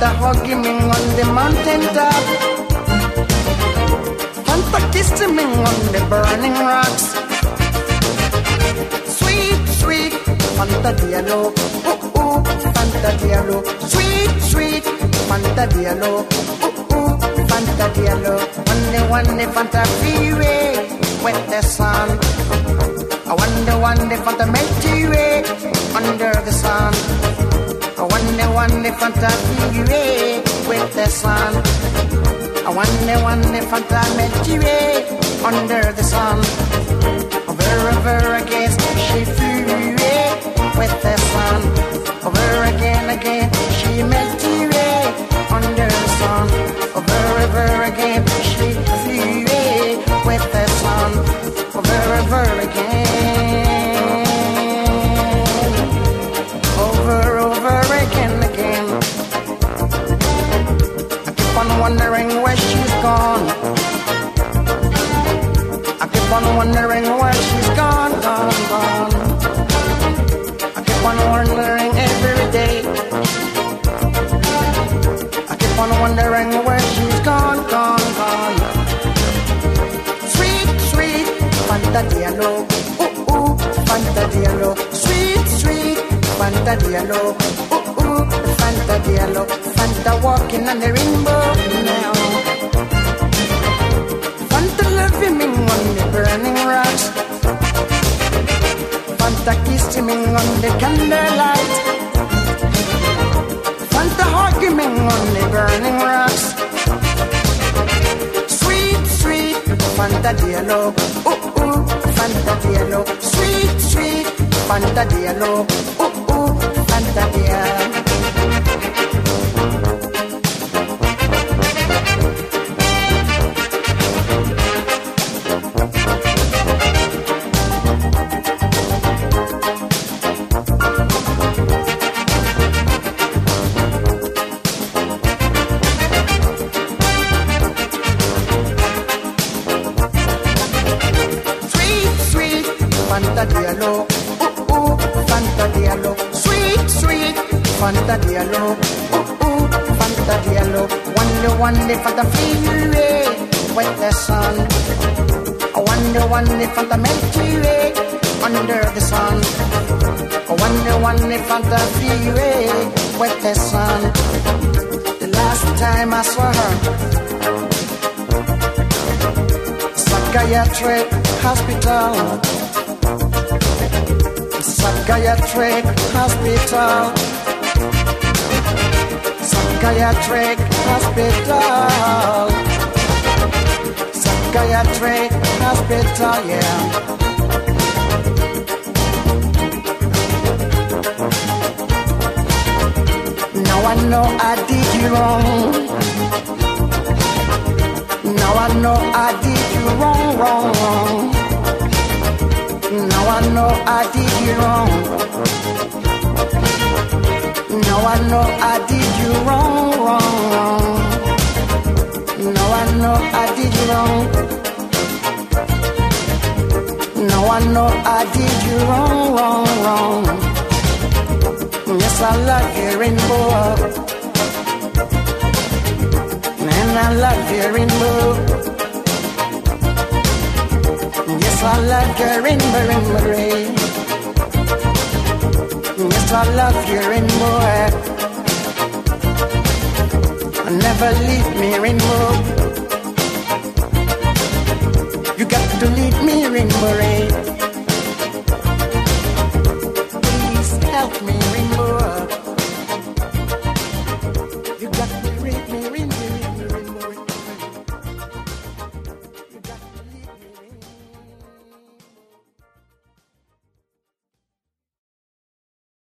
Fanta hugging me on the mountain top. Fanta kissing me on the burning rocks. Sweet, sweet, Fanta diallo, ooh ooh, Fanta diallo. Sweet, sweet, Fanta diallo, ooh ooh, Fanta diallo. One day, one day, Fanta freeway with the sun. I wonder, wonder, Fanta Milky Way under the sun. I wonder, wonder, Fanta freeway with the sun. I wonder, wonder, Fanta Milky Way under the sun. Over, over again, she Fanta Diallo, ooh, uh, ooh, uh, Fanta Diallo. Sweet, sweet, Fanta Diallo, ooh, uh, ooh, Fanta Diallo. Fanta walking on the rainbow now. Fanta loving me on the burning rocks. Fanta kissing me on the candlelight. Fanta hugging me on the burning rocks. Sweet, sweet, Fanta Diallo. Ooh, Fanta. Sweet, sweet, Fanta Diallo. Ooh, ooh, Fanta. Fanta Diallo. Ooh, ooh, Fanta Diallo. Sweet, sweet, Fanta Diallo. Ooh, ooh, Fanta Diallo. Wonder, wonder, Fanta freeway with the sun. I wonder, wonder, Fanta Milky Way under the sun. I wonder, wonder, Fanta freeway with the sun. The last time I saw her. Psychiatric hospital. Psychiatric hospital. Psychiatric hospital. Psychiatric hospital, yeah. Now I know I did you wrong. Now I know I did you wrong, wrong, wrong. Now I know I did you wrong. Now I know I did you wrong, wrong, wrong. Now I know I did you wrong. Now I know I did you wrong, wrong, wrong. Yes, I love you, rainbow. And I love you, rainbow. Yes, I love you, rainbow, rainbow, rain. Yes, I love you, rainbow. Never leave me, rainbow. You got to leave me, rainbow, rain.